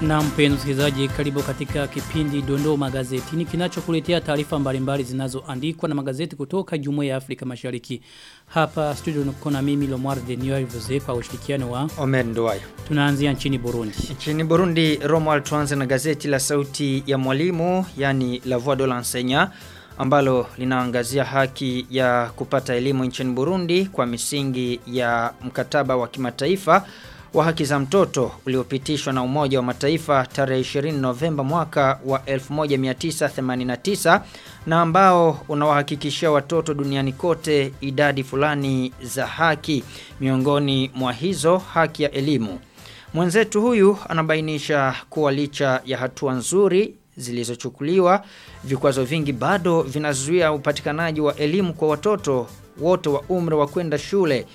Na mpenzi msikilizaji, karibu katika kipindi Dondoo Magazetini kinachokuletea taarifa mbalimbali zinazoandikwa na magazeti kutoka Jumuiya ya Afrika Mashariki. Hapa studio niko mimi Lomar Denio Ivuze kwa ushirikiano wa Omer Nduwayo. tunaanzia nchini Burundi. Nchini Burundi, Romuald tuanze na gazeti la sauti ya mwalimu, yani La Voix de l'Enseignant ambalo linaangazia haki ya kupata elimu nchini Burundi kwa misingi ya mkataba wa kimataifa wa haki za mtoto uliopitishwa na Umoja wa Mataifa tarehe 20 Novemba mwaka wa 1989 na ambao unawahakikishia watoto duniani kote idadi fulani za haki miongoni mwa hizo haki ya elimu. Mwenzetu huyu anabainisha kuwa licha ya hatua nzuri zilizochukuliwa vikwazo vingi bado vinazuia upatikanaji wa elimu kwa watoto wote wa umri wa kwenda shule.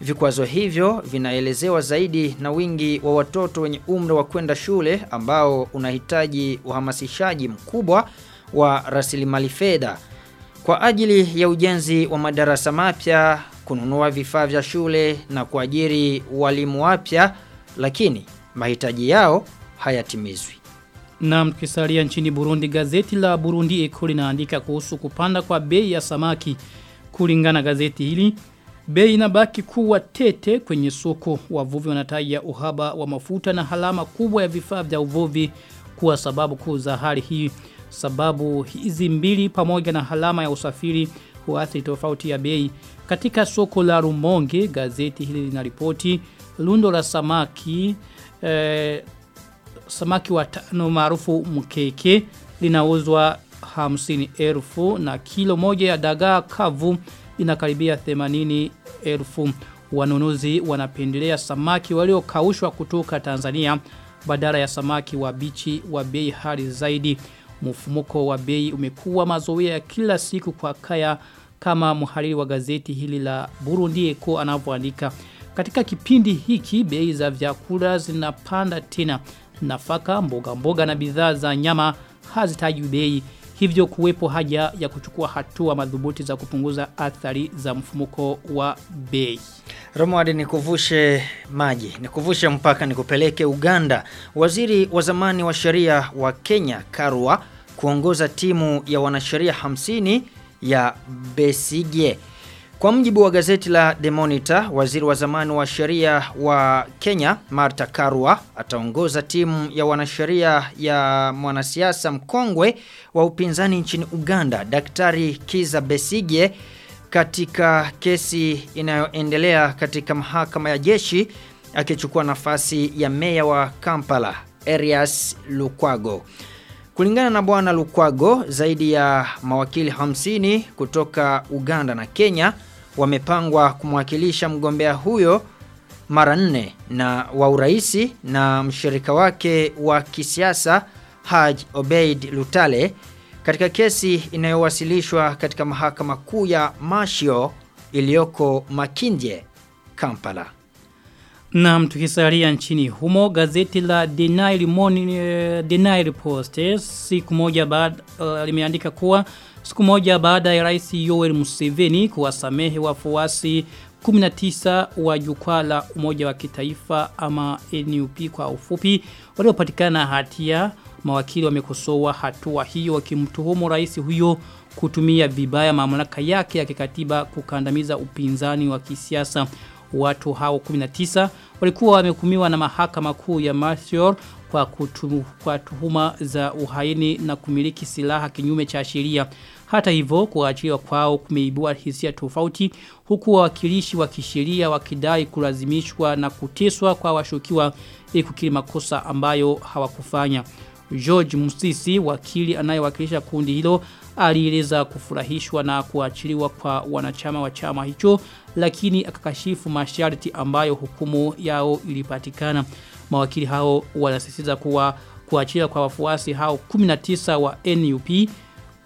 Vikwazo hivyo vinaelezewa zaidi na wingi wa watoto wenye umri wa kwenda shule ambao unahitaji uhamasishaji mkubwa wa rasilimali fedha kwa ajili ya ujenzi wa madarasa mapya, kununua vifaa vya shule na kuajiri walimu wapya, lakini mahitaji yao hayatimizwi. Na mkisalia nchini Burundi, gazeti la Burundi Eko linaandika kuhusu kupanda kwa bei ya samaki. Kulingana gazeti hili, bei inabaki kuwa tete kwenye soko. Wavuvi wanataja uhaba wa mafuta na halama kubwa ya vifaa vya uvuvi kuwa sababu kuu za hali hii. Sababu hizi mbili pamoja na halama ya usafiri huathiri tofauti ya bei. Katika soko la Rumonge, gazeti hili linaripoti lundo la samaki eh, samaki wa tano maarufu mkeke linauzwa elfu na kilo moja ya dagaa kavu inakaribia 80 elfu. Wanunuzi wanapendelea samaki waliokaushwa kutoka Tanzania badala ya samaki wa bichi wa bei hali zaidi. Mfumuko wa bei umekuwa mazoea ya kila siku kwa kaya kama mhariri wa gazeti hili la Burundi Eko anavyoandika. Katika kipindi hiki bei za vyakula zinapanda tena. Nafaka mboga mboga na bidhaa za nyama hazitaji bei hivyo kuwepo haja ya kuchukua hatua madhubuti za kupunguza athari za mfumuko wa bei. Romwadi nikuvushe maji, nikuvushe mpaka nikupeleke Uganda. Waziri wa zamani wa sheria wa Kenya Karua kuongoza timu ya wanasheria 50 ya Besigye. Kwa mjibu wa gazeti la The Monitor, waziri wa zamani wa sheria wa Kenya Martha Karua ataongoza timu ya wanasheria ya mwanasiasa mkongwe wa upinzani nchini Uganda, Daktari Kiza Besigye katika kesi inayoendelea katika mahakama ya jeshi akichukua nafasi ya meya wa Kampala arias Lukwago. Kulingana na bwana Lukwago, zaidi ya mawakili 50 kutoka Uganda na Kenya wamepangwa kumwakilisha mgombea huyo mara nne na wa uraisi na mshirika wake wa kisiasa Haj Obeid Lutale katika kesi inayowasilishwa katika mahakama kuu ya Mashio iliyoko Makindye, Kampala. Na tukisalia nchini humo gazeti la Nile Morning uh, The Nile Post eh, siku moja baada uh, limeandika kuwa siku moja baada ya Rais Yoweri Museveni kuwasamehe wafuasi 19 wa jukwaa la Umoja wa Kitaifa ama NUP kwa ufupi waliopatikana hatia mawakili wamekosoa hatua hiyo wakimtuhumu rais huyo kutumia vibaya mamlaka yake ya kikatiba kukandamiza upinzani wa kisiasa watu hao 19 walikuwa wamehukumiwa na mahakama kuu ya Marsior kwa, kutumu, kwa tuhuma za uhaini na kumiliki silaha kinyume cha sheria. Hata hivyo kuachiwa kwao kumeibua hisia tofauti huku wawakilishi wa kisheria wakidai kulazimishwa na kuteswa kwa washukiwa ili kukiri makosa ambayo hawakufanya. George Musisi wakili anayewakilisha kundi hilo alieleza kufurahishwa na kuachiliwa kwa wanachama wa chama hicho lakini akakashifu masharti ambayo hukumu yao ilipatikana mawakili hao wanasisitiza kuwa kuachiliwa kwa wafuasi hao 19 wa NUP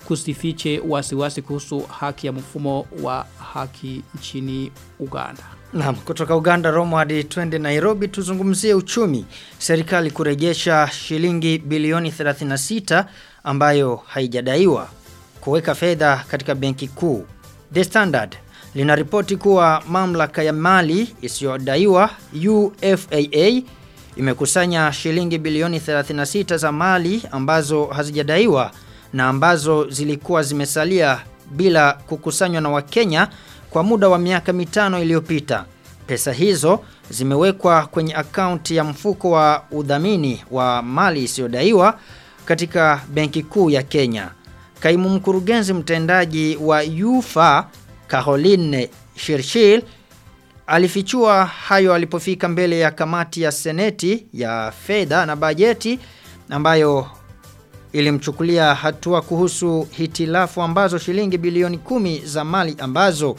kusifiche wasiwasi kuhusu haki ya mfumo wa haki nchini Uganda. Naam, kutoka Uganda Romo hadi twende Nairobi tuzungumzie uchumi. Serikali kurejesha shilingi bilioni 36 ambayo haijadaiwa kuweka fedha katika benki kuu. The Standard linaripoti kuwa mamlaka ya mali isiyodaiwa UFAA imekusanya shilingi bilioni 36 za mali ambazo hazijadaiwa na ambazo zilikuwa zimesalia bila kukusanywa na Wakenya kwa muda wa miaka mitano iliyopita. Pesa hizo zimewekwa kwenye akaunti ya mfuko wa udhamini wa mali isiyodaiwa katika Benki Kuu ya Kenya. Kaimu mkurugenzi mtendaji wa UFA Caroline Shirshil alifichua hayo alipofika mbele ya kamati ya seneti ya fedha na bajeti ambayo ilimchukulia hatua kuhusu hitilafu ambazo shilingi bilioni kumi za mali ambazo uh,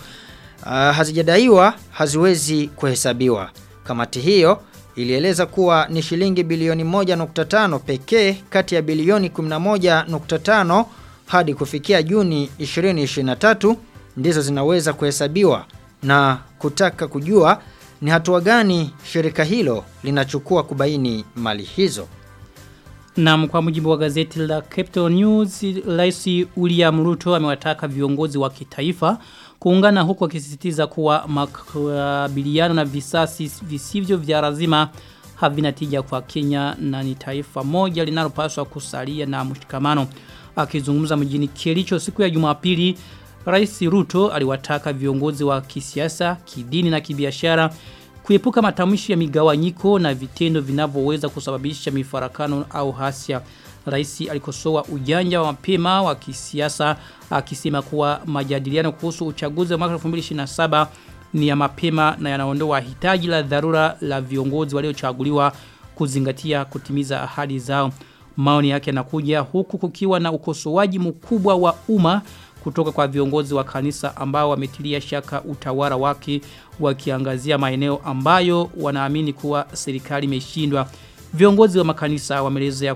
hazijadaiwa haziwezi kuhesabiwa. Kamati hiyo ilieleza kuwa ni shilingi bilioni 1.5 pekee kati ya bilioni 11.5 hadi kufikia Juni 2023 ndizo zinaweza kuhesabiwa na kutaka kujua ni hatua gani shirika hilo linachukua kubaini mali hizo. Na kwa mujibu wa gazeti la Capital News, Rais William Ruto amewataka viongozi wa kitaifa kuungana huku akisisitiza kuwa makabiliano na visasi visivyo vya lazima havina tija kwa Kenya na ni taifa moja linalopaswa kusalia na mshikamano. Akizungumza mjini Kericho siku ya Jumapili, Rais Ruto aliwataka viongozi wa kisiasa, kidini na kibiashara kuepuka matamshi ya migawanyiko na vitendo vinavyoweza kusababisha mifarakano au hasia. Rais alikosoa ujanja wa mapema wa kisiasa akisema kuwa majadiliano kuhusu uchaguzi wa mwaka 2027 ni ya mapema na yanaondoa hitaji la dharura la viongozi waliochaguliwa kuzingatia kutimiza ahadi zao. Maoni yake yanakuja huku kukiwa na ukosoaji mkubwa wa umma kutoka kwa viongozi wa kanisa ambao wametilia shaka utawala wake wakiangazia maeneo ambayo wanaamini kuwa serikali imeshindwa. Viongozi wa makanisa wamelezea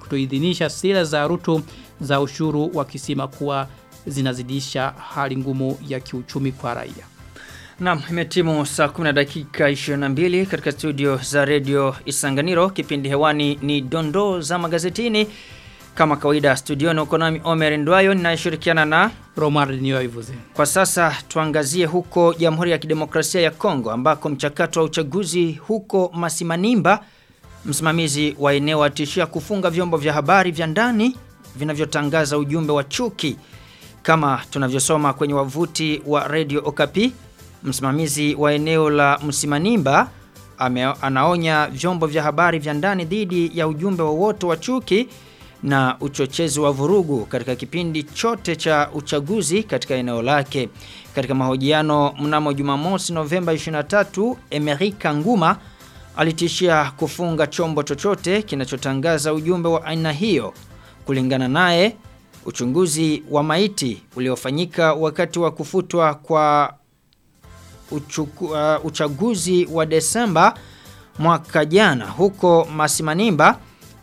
kutoidhinisha sera za Ruto za ushuru wakisema kuwa zinazidisha hali ngumu ya kiuchumi kwa raia. Naam, imetimu saa 10 dakika 22 katika studio za Radio Isanganiro. Kipindi hewani ni dondoo za magazetini. Kama kawaida studioni uko nami Omer Ndwayo ninayeshirikiana na Romar Niyoivuze. Kwa sasa tuangazie huko Jamhuri ya Kidemokrasia ya Kongo ambako mchakato wa uchaguzi huko Masimanimba msimamizi wa eneo atishia kufunga vyombo vya habari vya ndani vinavyotangaza ujumbe wa chuki kama tunavyosoma kwenye wavuti wa Radio Okapi msimamizi wa eneo la Msimanimba ame, anaonya vyombo vya habari vya ndani dhidi ya ujumbe wowote wa, wa chuki na uchochezi wa vurugu katika kipindi chote cha uchaguzi katika eneo lake. Katika mahojiano mnamo Jumamosi Novemba 23, Amerika Nguma alitishia kufunga chombo chochote kinachotangaza ujumbe wa aina hiyo. Kulingana naye, uchunguzi wa maiti uliofanyika wakati wa kufutwa kwa uchuku, uh, uchaguzi wa Desemba mwaka jana huko Masimanimba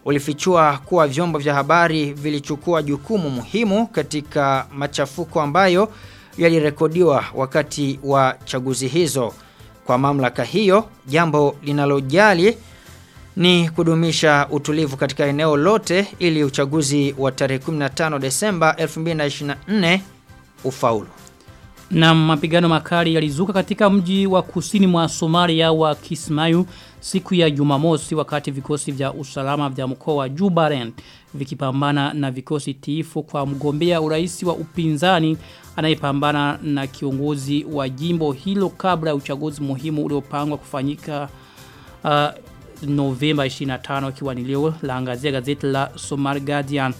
ulifichua kuwa vyombo vya habari vilichukua jukumu muhimu katika machafuko ambayo yalirekodiwa wakati wa chaguzi hizo. Kwa mamlaka hiyo, jambo linalojali ni kudumisha utulivu katika eneo lote ili uchaguzi wa tarehe 15 Desemba 2024 ufaulu. Na mapigano makali yalizuka katika mji wa kusini mwa Somalia wa Kismayu siku ya Jumamosi wakati vikosi vya usalama vya mkoa wa Jubaland vikipambana na vikosi tiifu kwa mgombea urais wa upinzani anayepambana na kiongozi wa jimbo hilo kabla ya uchaguzi muhimu uliopangwa kufanyika uh, Novemba 25 kiwani leo laangazia gazeti la Somar Guardian.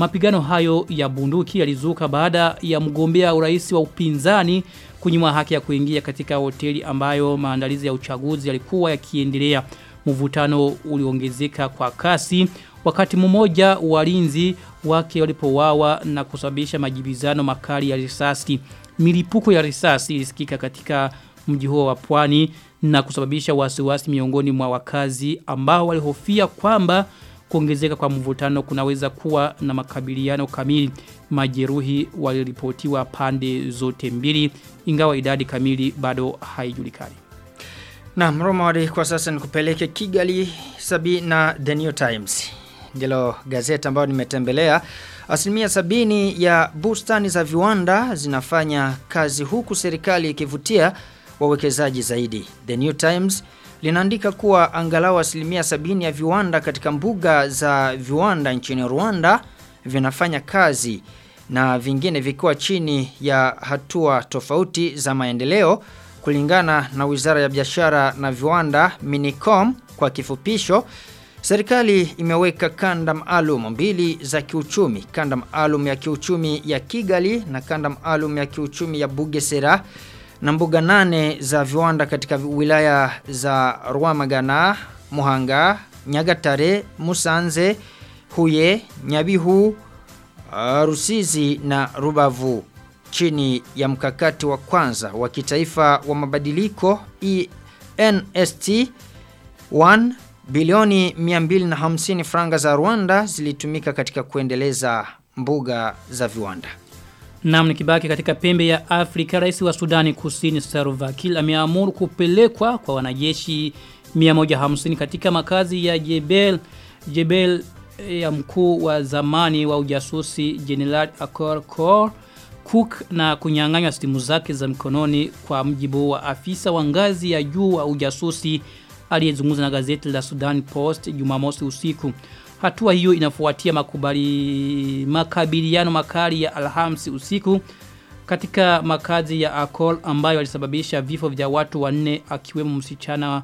Mapigano hayo ya bunduki yalizuka baada ya mgombea urais wa upinzani kunyimwa haki ya kuingia katika hoteli ambayo maandalizi ya uchaguzi yalikuwa yakiendelea. Mvutano uliongezeka kwa kasi wakati mmoja walinzi wake walipowawa na kusababisha majibizano makali ya risasi. Milipuko ya risasi ilisikika katika mji huo wa pwani na kusababisha wasiwasi miongoni mwa wakazi ambao walihofia kwamba kuongezeka kwa mvutano kunaweza kuwa na makabiliano kamili. Majeruhi waliripotiwa pande zote mbili ingawa idadi kamili bado haijulikani. Na Romari kwa sasa ni kupeleke Kigali sabi na The New Times. Ndilo gazeti ambayo nimetembelea. Asilimia sabini ya bustani za viwanda zinafanya kazi huku serikali ikivutia wawekezaji zaidi. The New Times linaandika kuwa angalau asilimia sabini ya viwanda katika mbuga za viwanda nchini Rwanda vinafanya kazi na vingine vikiwa chini ya hatua tofauti za maendeleo kulingana na Wizara ya Biashara na Viwanda Minicom kwa kifupisho. Serikali imeweka kanda maalum mbili za kiuchumi, kanda maalum ya kiuchumi ya Kigali na kanda maalum ya kiuchumi ya Bugesera na mbuga nane za viwanda katika wilaya za Rwamagana, Muhanga, Nyagatare, Musanze, Huye, Nyabihu, uh, Rusizi na Rubavu chini ya mkakati wa kwanza wa kitaifa wa mabadiliko ENST 1 bilioni 250 franga za Rwanda zilitumika katika kuendeleza mbuga za viwanda. Naam nikibaki katika pembe ya Afrika rais wa Sudani Kusini Salva Kiir ameamuru kupelekwa kwa wanajeshi 150 katika makazi ya Jebel Jebel ya mkuu wa zamani wa ujasusi General Akor Kor Cook na kunyang'anywa simu zake za mkononi kwa mjibu wa afisa wa ngazi ya juu wa ujasusi aliyezungumza na gazeti la Sudan Post Jumamosi usiku. Hatua hiyo inafuatia makubali makabiliano makali ya Alhamisi usiku katika makazi ya Akol ambayo alisababisha vifo vya watu wanne akiwemo msichana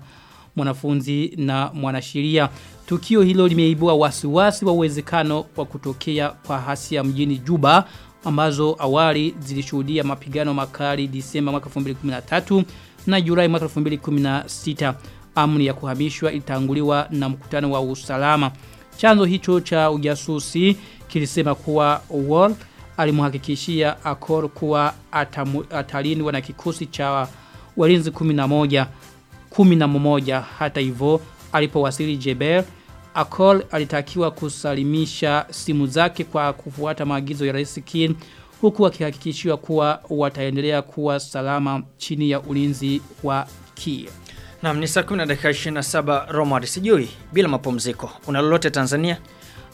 mwanafunzi na mwanasheria. Tukio hilo limeibua wasiwasi wa uwezekano wa kutokea kwa hasia mjini Juba ambazo awali zilishuhudia mapigano makali Disemba mwaka 2013 na Julai mwaka 2016 amri ya kuhamishwa ilitanguliwa na mkutano wa usalama. Chanzo hicho cha ujasusi kilisema kuwa Wall alimhakikishia Akor kuwa atamu, atalindwa na kikosi cha walinzi 11 11 hata hivyo alipowasili Jebel Akol alitakiwa kusalimisha simu zake kwa kufuata maagizo ya Rais Kin huku akihakikishiwa kuwa wataendelea kuwa salama chini ya ulinzi wa Kiir. Naam ni saa 10 dakika 27 Romari sijui bila mapumziko. kuna lolote Tanzania?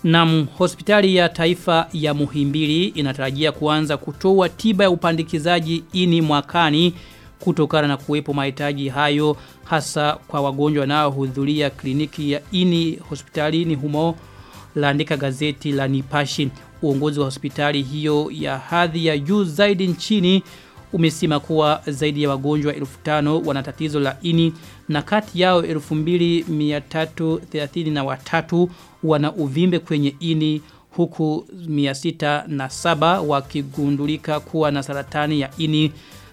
Naam, hospitali ya taifa ya Muhimbili inatarajia kuanza kutoa tiba ya upandikizaji ini mwakani kutokana na kuwepo mahitaji hayo hasa kwa wagonjwa wanaohudhuria kliniki ya ini hospitalini humo laandika gazeti la Nipashi. Uongozi wa hospitali hiyo ya hadhi ya juu zaidi nchini umesema kuwa zaidi ya wagonjwa 1500 wana tatizo la ini na kati yao 2333 wana uvimbe kwenye ini huku 607 wakigundulika kuwa na saratani ya ini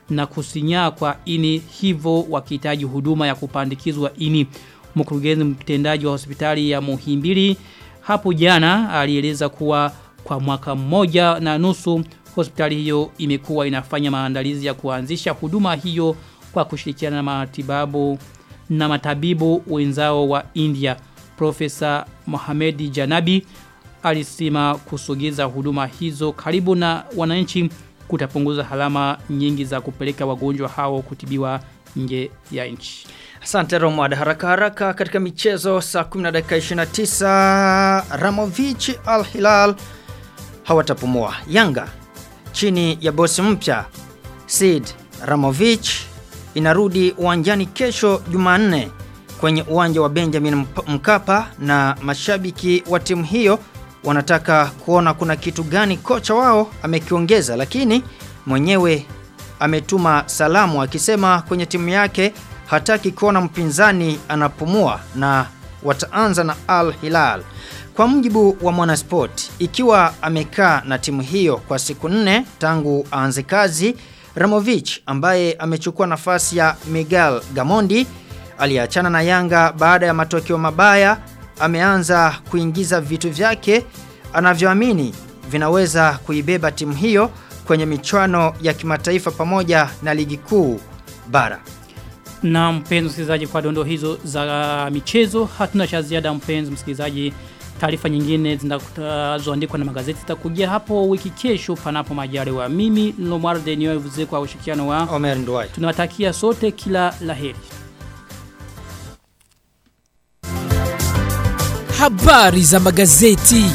na kusinyaa kwa ini hivyo wakihitaji huduma ya kupandikizwa ini. Mkurugenzi mtendaji wa hospitali ya Muhimbili hapo jana alieleza kuwa kwa mwaka mmoja na nusu hospitali hiyo imekuwa inafanya maandalizi ya kuanzisha huduma hiyo kwa kushirikiana na matibabu na matabibu wenzao wa India. Profesa Mohamedi Janabi alisema kusogeza huduma hizo karibu na wananchi kutapunguza halama nyingi za kupeleka wagonjwa hao kutibiwa nje ya nchi. Asante Romad haraka haraka katika michezo saa 10 dakika 29 Ramovich Al Hilal hawatapumua. Yanga chini ya bosi mpya Sid Ramovich inarudi uwanjani kesho Jumanne kwenye uwanja wa Benjamin Mkapa na mashabiki wa timu hiyo wanataka kuona kuna kitu gani kocha wao amekiongeza lakini mwenyewe ametuma salamu akisema kwenye timu yake hataki kuona mpinzani anapumua na wataanza na Al Hilal. Kwa mjibu wa Mwanasport, ikiwa amekaa na timu hiyo kwa siku nne tangu aanze kazi, Ramovich ambaye amechukua nafasi ya Miguel Gamondi aliyeachana na Yanga baada ya matokeo mabaya, ameanza kuingiza vitu vyake anavyoamini vinaweza kuibeba timu hiyo kwenye michuano ya kimataifa pamoja na ligi kuu bara. Na mpenzi msikilizaji kwa dondo hizo za michezo hatuna cha ziada mpenzi msikilizaji Taarifa nyingine zinazoandikwa na magazeti zitakujia hapo wiki kesho panapo majaliwa. Mimi Lomar Denio Vuze kwa ushirikiano wa Omer Ndwai. tunawatakia sote kila la heri. Habari za magazeti.